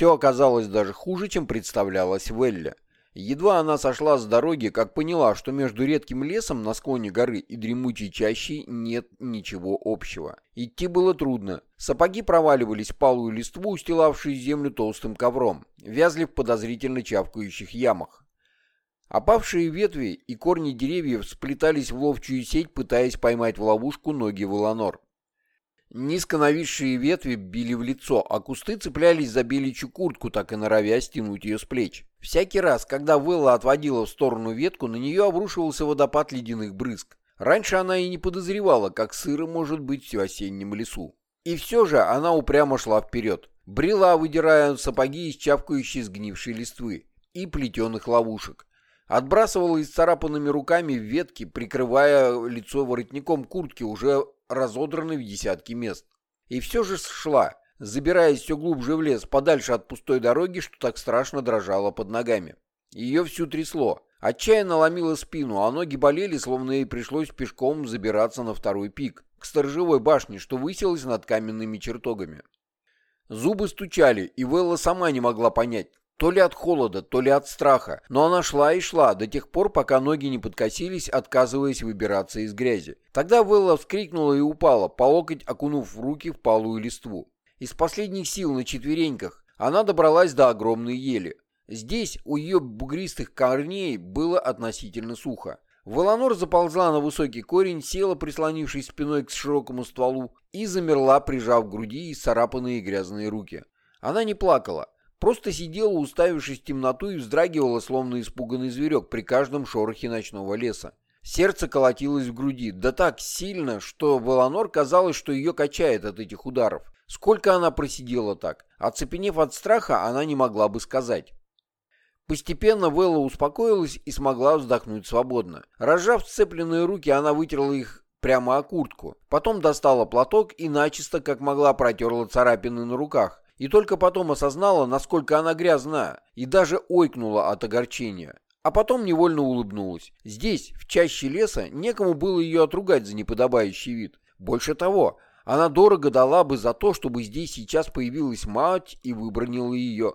Все оказалось даже хуже, чем представлялось Велле. Едва она сошла с дороги, как поняла, что между редким лесом на склоне горы и дремучей чащей нет ничего общего. Идти было трудно. Сапоги проваливались в палую листву, устилавшую землю толстым ковром, вязли в подозрительно чавкающих ямах. Опавшие ветви и корни деревьев сплетались в ловчую сеть, пытаясь поймать в ловушку ноги Воланор. Низко нависшие ветви били в лицо, а кусты цеплялись за беличью куртку, так и норовя стянуть ее с плеч. Всякий раз, когда Вэлла отводила в сторону ветку, на нее обрушивался водопад ледяных брызг. Раньше она и не подозревала, как сыро может быть в осеннем лесу. И все же она упрямо шла вперед. Брела, выдирая сапоги из чавкающей сгнившей листвы и плетеных ловушек. Отбрасывала исцарапанными руками ветки, прикрывая лицо воротником куртки, уже разодранной в десятки мест. И все же шла, забираясь все глубже в лес, подальше от пустой дороги, что так страшно дрожало под ногами. Ее всю трясло. Отчаянно ломила спину, а ноги болели, словно ей пришлось пешком забираться на второй пик, к сторожевой башне, что высилась над каменными чертогами. Зубы стучали, и Велла сама не могла понять, то ли от холода, то ли от страха, но она шла и шла до тех пор, пока ноги не подкосились, отказываясь выбираться из грязи. Тогда Велла вскрикнула и упала, по локоть окунув руки в палую листву. Из последних сил на четвереньках она добралась до огромной ели. Здесь у ее бугристых корней было относительно сухо. Волонор заползла на высокий корень, села, прислонившись спиной к широкому стволу, и замерла, прижав к груди исцарапанные грязные руки. Она не плакала. Просто сидела, уставившись в темноту и вздрагивала, словно испуганный зверек при каждом шорохе ночного леса. Сердце колотилось в груди, да так сильно, что Волонор казалось, что ее качает от этих ударов. Сколько она просидела так? Оцепенев от страха, она не могла бы сказать. Постепенно Вэлла успокоилась и смогла вздохнуть свободно. Разжав сцепленные руки, она вытерла их прямо о куртку. Потом достала платок и начисто, как могла, протерла царапины на руках, и только потом осознала, насколько она грязна, и даже ойкнула от огорчения. А потом невольно улыбнулась. Здесь, в чаще леса, некому было ее отругать за неподобающий вид. Больше того, она дорого дала бы за то, чтобы здесь сейчас появилась мать и выбронила ее.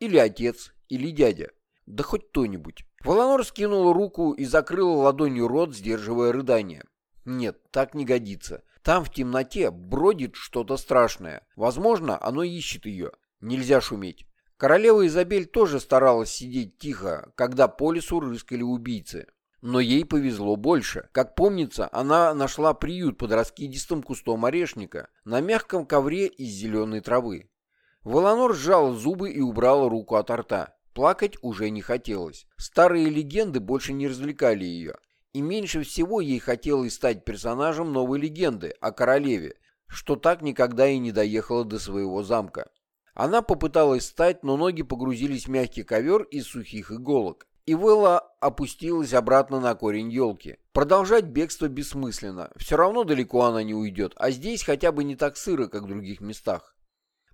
Или отец, или дядя. Да хоть кто-нибудь. Волонор скинула руку и закрыла ладонью рот, сдерживая рыдание. Нет, так не годится. Там в темноте бродит что-то страшное. Возможно, оно ищет ее. Нельзя шуметь. Королева Изабель тоже старалась сидеть тихо, когда по лесу рыскали убийцы. Но ей повезло больше. Как помнится, она нашла приют под раскидистым кустом орешника на мягком ковре из зеленой травы. Волонор сжал зубы и убрал руку от рта. Плакать уже не хотелось. Старые легенды больше не развлекали ее и меньше всего ей хотелось стать персонажем новой легенды о королеве, что так никогда и не доехала до своего замка. Она попыталась встать, но ноги погрузились в мягкий ковер из сухих иголок, и Вэлла опустилась обратно на корень елки. Продолжать бегство бессмысленно, все равно далеко она не уйдет, а здесь хотя бы не так сыро, как в других местах.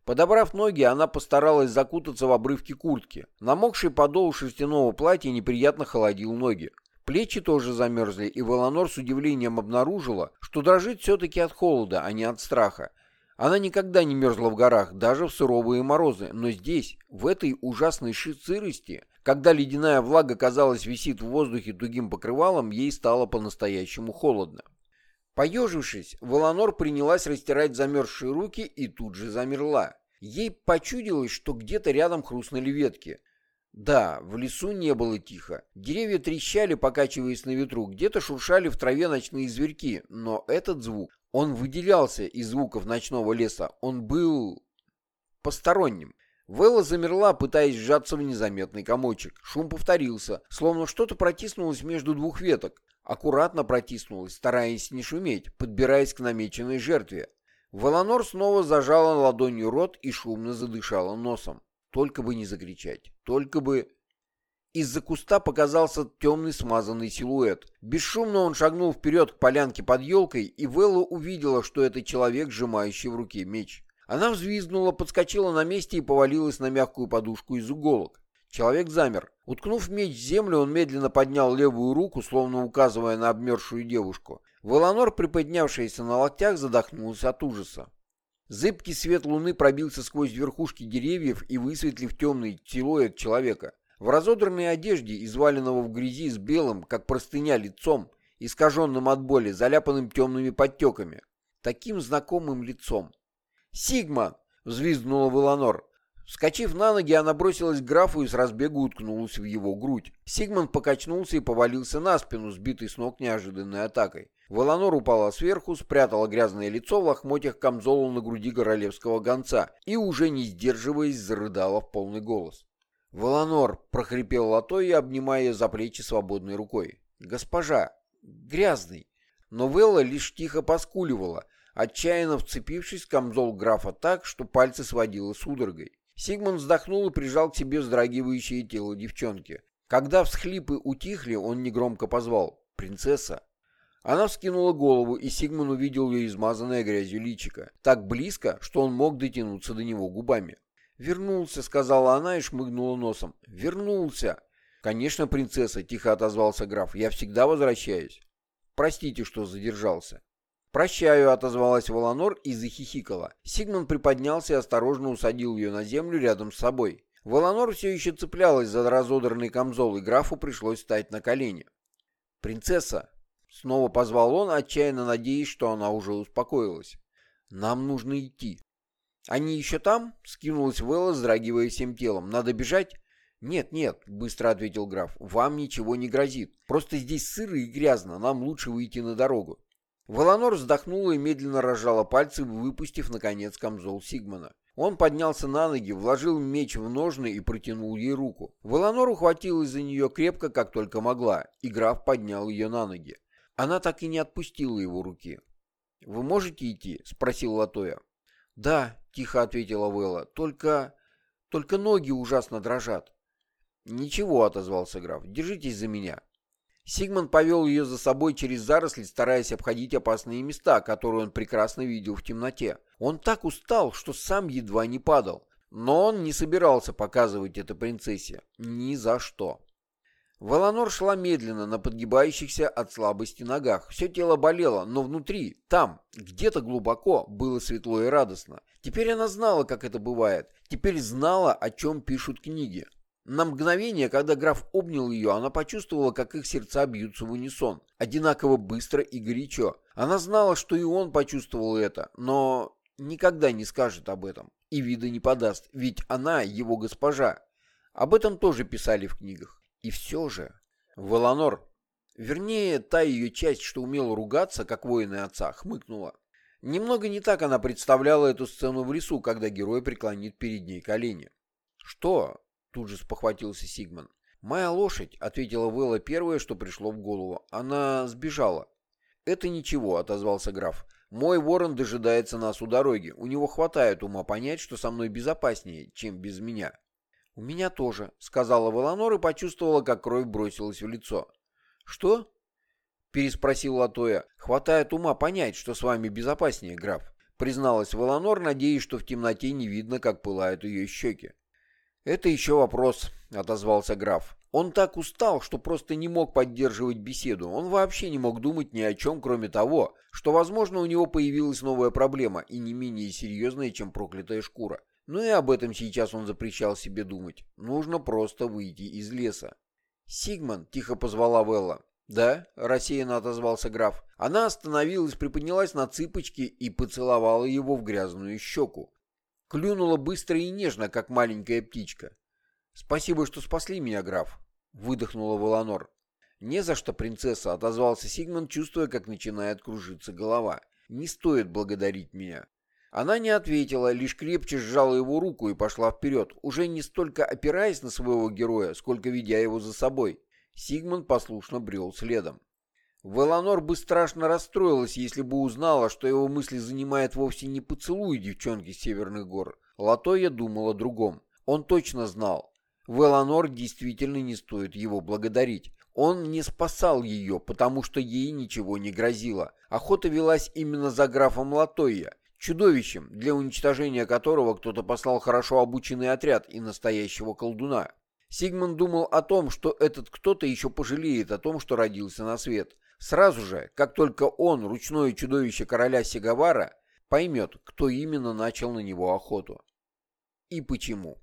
Подобрав ноги, она постаралась закутаться в обрывки куртки. Намокший подол шерстяного платья неприятно холодил ноги. Плечи тоже замерзли, и Волонор с удивлением обнаружила, что дрожит все-таки от холода, а не от страха. Она никогда не мерзла в горах, даже в суровые морозы, но здесь, в этой ужасной сырости, когда ледяная влага, казалось, висит в воздухе тугим покрывалом, ей стало по-настоящему холодно. Поежившись, Волонор принялась растирать замерзшие руки и тут же замерла. Ей почудилось, что где-то рядом хрустнули ветки. Да, в лесу не было тихо. Деревья трещали, покачиваясь на ветру, где-то шуршали в траве ночные зверьки, но этот звук, он выделялся из звуков ночного леса, он был посторонним. Вэлла замерла, пытаясь сжаться в незаметный комочек. Шум повторился, словно что-то протиснулось между двух веток. Аккуратно протиснулось, стараясь не шуметь, подбираясь к намеченной жертве. Валанор снова зажала ладонью рот и шумно задышала носом. Только бы не закричать. Только бы... Из-за куста показался темный смазанный силуэт. Бесшумно он шагнул вперед к полянке под елкой, и Велла увидела, что это человек, сжимающий в руке меч. Она взвизгнула, подскочила на месте и повалилась на мягкую подушку из уголок. Человек замер. Уткнув меч в землю, он медленно поднял левую руку, словно указывая на обмерзшую девушку. Веланор, приподнявшаяся на локтях, задохнулась от ужаса. Зыбкий свет луны пробился сквозь верхушки деревьев и высветлив темный силуэт человека. В разодранной одежде, изваленного в грязи с белым, как простыня, лицом, искаженным от боли, заляпанным темными подтеками. Таким знакомым лицом. «Сигман!» — взвизгнула Веланор. Вскочив на ноги, она бросилась к графу и с разбегу уткнулась в его грудь. Сигман покачнулся и повалился на спину, сбитый с ног неожиданной атакой. Воланор упала сверху, спрятала грязное лицо в лохмотьях камзола на груди королевского гонца и, уже не сдерживаясь, зарыдала в полный голос. «Воланор!» — прохрипел Латой, обнимая ее за плечи свободной рукой. «Госпожа! Грязный!» Но Велла лишь тихо поскуливала, отчаянно вцепившись в камзол графа так, что пальцы сводило судорогой. Сигмунд вздохнул и прижал к себе вздрагивающее тело девчонки. Когда всхлипы утихли, он негромко позвал «Принцесса!» Она вскинула голову, и Сигман увидел ее измазанное грязью личико. Так близко, что он мог дотянуться до него губами. «Вернулся», — сказала она и шмыгнула носом. «Вернулся!» «Конечно, принцесса», — тихо отозвался граф. «Я всегда возвращаюсь». «Простите, что задержался». «Прощаю», — отозвалась Воланор и захихикала. Сигман приподнялся и осторожно усадил ее на землю рядом с собой. Воланор все еще цеплялась за разодранный камзол, и графу пришлось встать на колени. «Принцесса», Снова позвал он, отчаянно надеясь, что она уже успокоилась. «Нам нужно идти». «Они еще там?» — скинулась Вэлла, вздрагивая всем телом. «Надо бежать?» «Нет, нет», — быстро ответил граф. «Вам ничего не грозит. Просто здесь сыро и грязно. Нам лучше выйти на дорогу». Волонор вздохнула и медленно разжала пальцы, выпустив, наконец, камзол Сигмана. Он поднялся на ноги, вложил меч в ножны и протянул ей руку. Волонор ухватилась за нее крепко, как только могла, и граф поднял ее на ноги. Она так и не отпустила его руки. «Вы можете идти?» — спросил Латоя. «Да», — тихо ответила Вэлла, — «только... только ноги ужасно дрожат». «Ничего», — отозвался граф, — «держитесь за меня». Сигман повел ее за собой через заросли, стараясь обходить опасные места, которые он прекрасно видел в темноте. Он так устал, что сам едва не падал. Но он не собирался показывать это принцессе. Ни за что. Валанор шла медленно на подгибающихся от слабости ногах. Все тело болело, но внутри, там, где-то глубоко, было светло и радостно. Теперь она знала, как это бывает. Теперь знала, о чем пишут книги. На мгновение, когда граф обнял ее, она почувствовала, как их сердца бьются в унисон. Одинаково быстро и горячо. Она знала, что и он почувствовал это, но никогда не скажет об этом. И вида не подаст, ведь она его госпожа. Об этом тоже писали в книгах. И все же... Воланор, вернее, та ее часть, что умела ругаться, как воины отца, хмыкнула. Немного не так она представляла эту сцену в лесу, когда герой преклонит перед ней колени. «Что?» — тут же спохватился Сигман. «Моя лошадь», — ответила Вэлла первое, что пришло в голову. «Она сбежала». «Это ничего», — отозвался граф. «Мой ворон дожидается нас у дороги. У него хватает ума понять, что со мной безопаснее, чем без меня». «У меня тоже», — сказала Валанор и почувствовала, как кровь бросилась в лицо. «Что?» — переспросил Латоя. «Хватает ума понять, что с вами безопаснее, граф», — призналась Валанор, надеясь, что в темноте не видно, как пылают ее щеки. «Это еще вопрос», — отозвался граф. Он так устал, что просто не мог поддерживать беседу. Он вообще не мог думать ни о чем, кроме того, что, возможно, у него появилась новая проблема и не менее серьезная, чем проклятая шкура. Но и об этом сейчас он запрещал себе думать. Нужно просто выйти из леса. «Сигман», — тихо позвала Велла. «Да», — рассеянно отозвался граф. Она остановилась, приподнялась на цыпочки и поцеловала его в грязную щеку. Клюнула быстро и нежно, как маленькая птичка. «Спасибо, что спасли меня, граф», — выдохнула Воланор. «Не за что, принцесса», — отозвался Сигман, чувствуя, как начинает кружиться голова. «Не стоит благодарить меня. Она не ответила, лишь крепче сжала его руку и пошла вперед, уже не столько опираясь на своего героя, сколько ведя его за собой. Сигмунд послушно брел следом. Веланор бы страшно расстроилась, если бы узнала, что его мысли занимает вовсе не поцелуй девчонки с Северных гор. Латоя думал о другом. Он точно знал. Веланор действительно не стоит его благодарить. Он не спасал ее, потому что ей ничего не грозило. Охота велась именно за графом Латоя чудовищем, для уничтожения которого кто-то послал хорошо обученный отряд и настоящего колдуна. Сигмунд думал о том, что этот кто-то еще пожалеет о том, что родился на свет. Сразу же, как только он, ручное чудовище короля Сигавара, поймет, кто именно начал на него охоту. И почему.